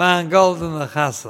满高的那哈斯。